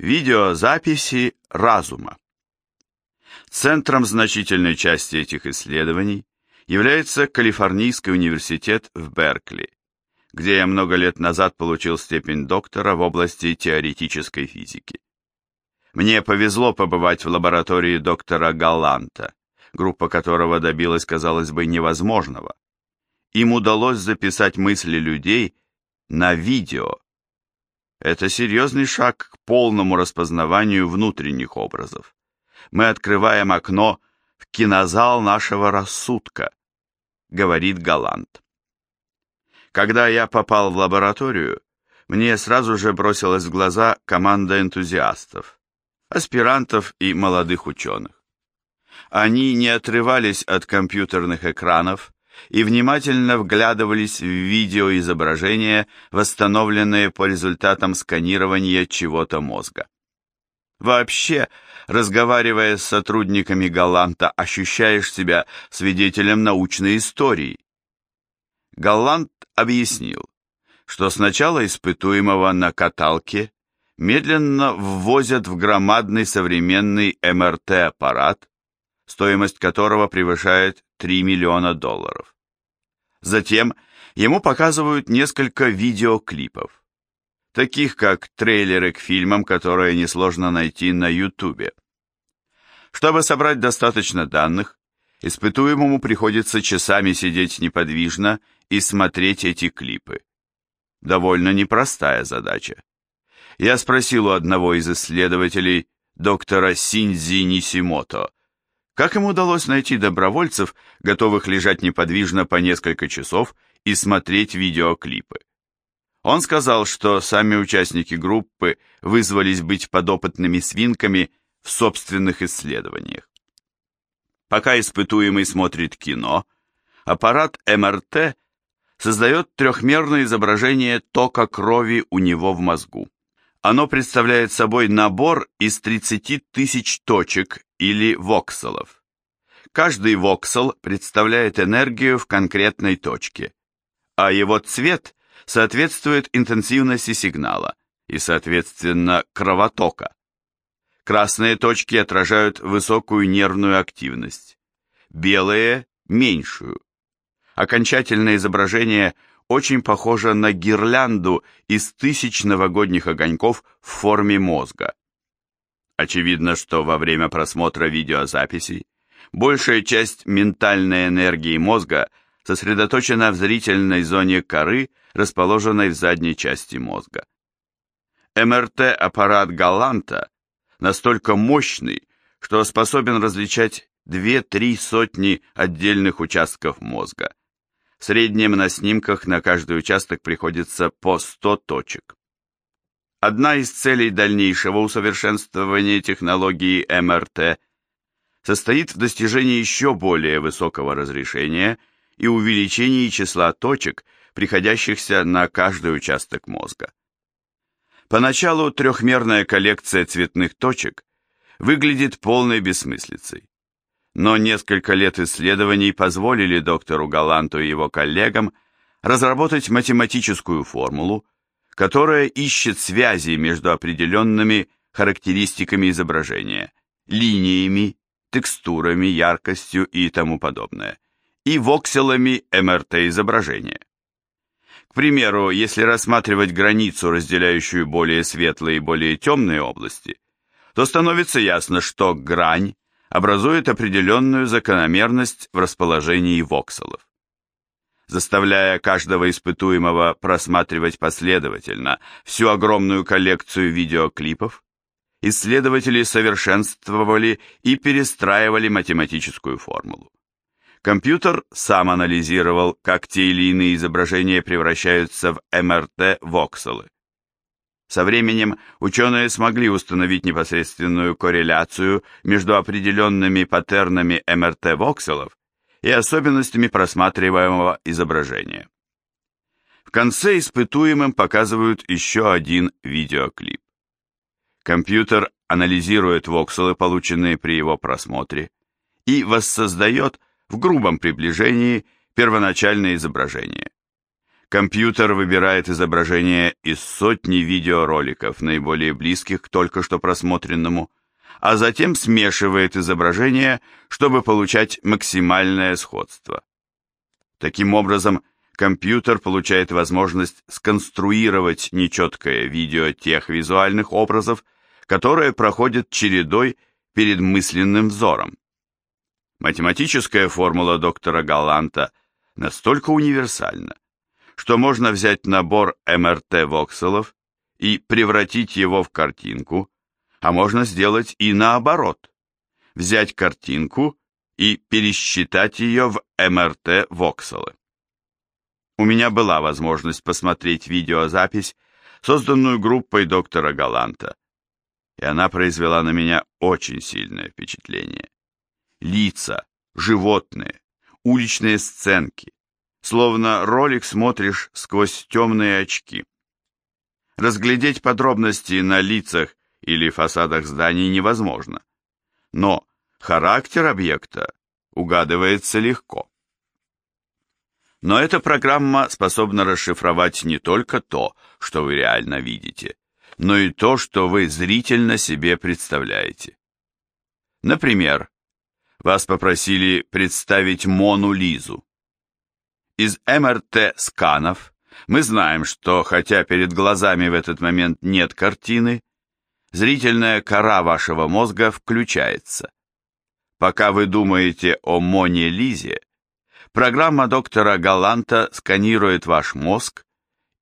Видеозаписи разума. Центром значительной части этих исследований является Калифорнийский университет в Беркли, где я много лет назад получил степень доктора в области теоретической физики. Мне повезло побывать в лаборатории доктора Галланта, группа которого добилась, казалось бы, невозможного. Им удалось записать мысли людей на видео. Это серьезный шаг к полному распознаванию внутренних образов. Мы открываем окно в кинозал нашего рассудка, говорит Галант. Когда я попал в лабораторию, мне сразу же бросилась в глаза команда энтузиастов, аспирантов и молодых ученых. Они не отрывались от компьютерных экранов и внимательно вглядывались в видеоизображения, восстановленные по результатам сканирования чего-то мозга. Вообще, разговаривая с сотрудниками Галанта, ощущаешь себя свидетелем научной истории. Галлант объяснил, что сначала испытуемого на каталке медленно ввозят в громадный современный МРТ-аппарат, стоимость которого превышает 3 миллиона долларов. Затем ему показывают несколько видеоклипов, таких как трейлеры к фильмам, которые несложно найти на YouTube. Чтобы собрать достаточно данных, испытуемому приходится часами сидеть неподвижно и смотреть эти клипы. Довольно непростая задача. Я спросил у одного из исследователей, доктора Синзи Нисимото, как ему удалось найти добровольцев, готовых лежать неподвижно по несколько часов и смотреть видеоклипы? Он сказал, что сами участники группы вызвались быть подопытными свинками в собственных исследованиях. Пока испытуемый смотрит кино, аппарат МРТ создает трехмерное изображение тока крови у него в мозгу. Оно представляет собой набор из 30 тысяч точек или вокселов. Каждый воксел представляет энергию в конкретной точке, а его цвет соответствует интенсивности сигнала и, соответственно, кровотока. Красные точки отражают высокую нервную активность, белые – меньшую. Окончательное изображение очень похоже на гирлянду из тысяч новогодних огоньков в форме мозга. Очевидно, что во время просмотра видеозаписей большая часть ментальной энергии мозга сосредоточена в зрительной зоне коры, расположенной в задней части мозга. МРТ-аппарат Галанта настолько мощный, что способен различать 2-3 сотни отдельных участков мозга. В среднем на снимках на каждый участок приходится по 100 точек. Одна из целей дальнейшего усовершенствования технологии МРТ состоит в достижении еще более высокого разрешения и увеличении числа точек, приходящихся на каждый участок мозга. Поначалу трехмерная коллекция цветных точек выглядит полной бессмыслицей. Но несколько лет исследований позволили доктору Галанту и его коллегам разработать математическую формулу, которая ищет связи между определенными характеристиками изображения, линиями, текстурами, яркостью и тому подобное, и вокселами МРТ-изображения. К примеру, если рассматривать границу, разделяющую более светлые и более темные области, то становится ясно, что грань образует определенную закономерность в расположении вокселов заставляя каждого испытуемого просматривать последовательно всю огромную коллекцию видеоклипов, исследователи совершенствовали и перестраивали математическую формулу. Компьютер сам анализировал, как те или иные изображения превращаются в МРТ-вокселы. Со временем ученые смогли установить непосредственную корреляцию между определенными паттернами МРТ-вокселов и особенностями просматриваемого изображения. В конце испытуемым показывают еще один видеоклип. Компьютер анализирует вокселы, полученные при его просмотре, и воссоздает в грубом приближении первоначальное изображение. Компьютер выбирает изображение из сотни видеороликов, наиболее близких к только что просмотренному, а затем смешивает изображения, чтобы получать максимальное сходство. Таким образом, компьютер получает возможность сконструировать нечеткое видео тех визуальных образов, которые проходят чередой перед мысленным взором. Математическая формула доктора Галланта настолько универсальна, что можно взять набор МРТ-вокселов и превратить его в картинку, а можно сделать и наоборот. Взять картинку и пересчитать ее в МРТ-вокселы. У меня была возможность посмотреть видеозапись, созданную группой доктора Галанта, и она произвела на меня очень сильное впечатление. Лица, животные, уличные сценки, словно ролик смотришь сквозь темные очки. Разглядеть подробности на лицах или фасадах зданий невозможно, но характер объекта угадывается легко. Но эта программа способна расшифровать не только то, что вы реально видите, но и то, что вы зрительно себе представляете. Например, вас попросили представить Мону Лизу. Из МРТ-сканов мы знаем, что хотя перед глазами в этот момент нет картины, зрительная кора вашего мозга включается. Пока вы думаете о Моне Лизе, программа доктора Галанта сканирует ваш мозг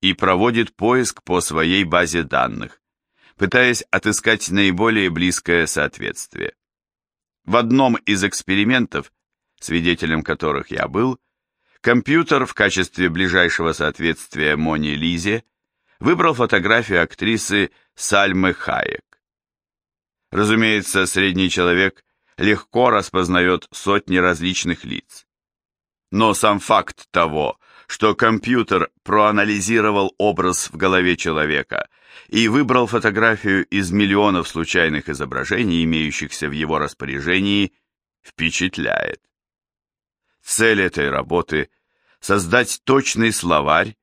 и проводит поиск по своей базе данных, пытаясь отыскать наиболее близкое соответствие. В одном из экспериментов, свидетелем которых я был, Компьютер в качестве ближайшего соответствия Моне Лизе выбрал фотографию актрисы Сальмы Хаек. Разумеется, средний человек легко распознает сотни различных лиц. Но сам факт того, что компьютер проанализировал образ в голове человека и выбрал фотографию из миллионов случайных изображений, имеющихся в его распоряжении, впечатляет. Цель этой работы – создать точный словарь,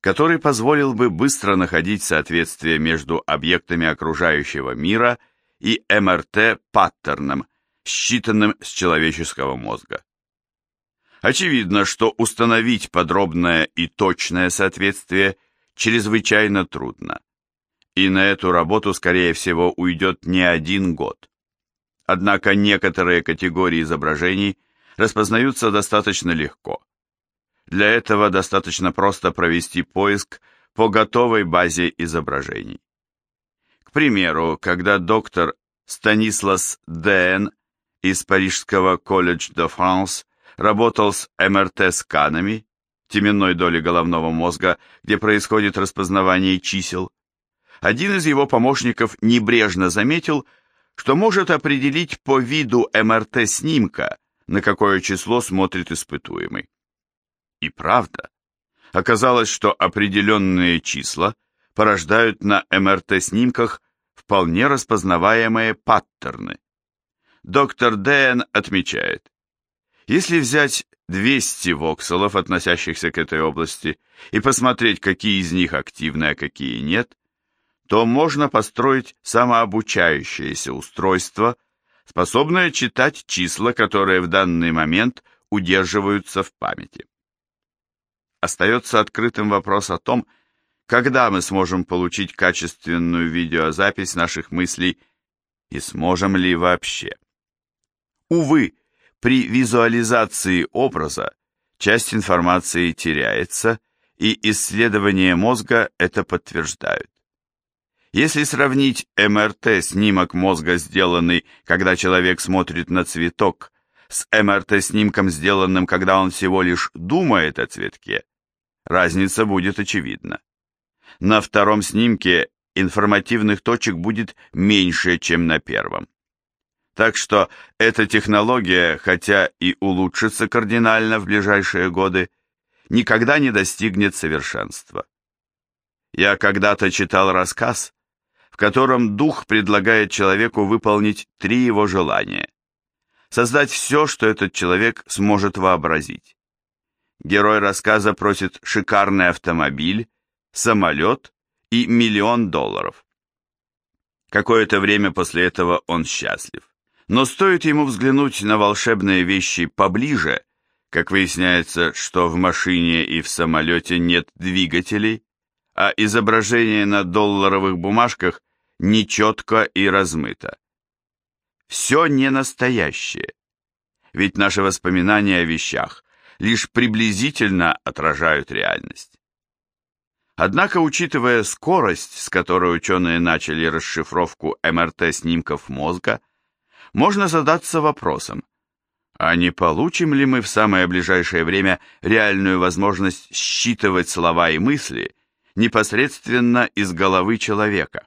который позволил бы быстро находить соответствие между объектами окружающего мира и МРТ-паттерном, считанным с человеческого мозга. Очевидно, что установить подробное и точное соответствие чрезвычайно трудно, и на эту работу, скорее всего, уйдет не один год. Однако некоторые категории изображений распознаются достаточно легко. Для этого достаточно просто провести поиск по готовой базе изображений. К примеру, когда доктор Станислас Дэн из Парижского колледж де Франс работал с МРТ-сканами, теменной доли головного мозга, где происходит распознавание чисел, один из его помощников небрежно заметил, что может определить по виду МРТ-снимка, на какое число смотрит испытуемый. И правда, оказалось, что определенные числа порождают на МРТ-снимках вполне распознаваемые паттерны. Доктор Дэн отмечает, если взять 200 вокселов, относящихся к этой области, и посмотреть, какие из них активны, а какие нет, то можно построить самообучающееся устройство, способная читать числа, которые в данный момент удерживаются в памяти. Остается открытым вопрос о том, когда мы сможем получить качественную видеозапись наших мыслей и сможем ли вообще. Увы, при визуализации образа часть информации теряется, и исследования мозга это подтверждают. Если сравнить МРТ-снимок мозга, сделанный, когда человек смотрит на цветок, с МРТ-снимком, сделанным, когда он всего лишь думает о цветке, разница будет очевидна. На втором снимке информативных точек будет меньше, чем на первом. Так что эта технология, хотя и улучшится кардинально в ближайшие годы, никогда не достигнет совершенства. Я когда-то читал рассказ, в котором дух предлагает человеку выполнить три его желания. Создать все, что этот человек сможет вообразить. Герой рассказа просит шикарный автомобиль, самолет и миллион долларов. Какое-то время после этого он счастлив. Но стоит ему взглянуть на волшебные вещи поближе, как выясняется, что в машине и в самолете нет двигателей, а изображение на долларовых бумажках нечетко и размыто. Все не настоящее, ведь наши воспоминания о вещах лишь приблизительно отражают реальность. Однако, учитывая скорость, с которой ученые начали расшифровку МРТ-снимков мозга, можно задаться вопросом, а не получим ли мы в самое ближайшее время реальную возможность считывать слова и мысли непосредственно из головы человека?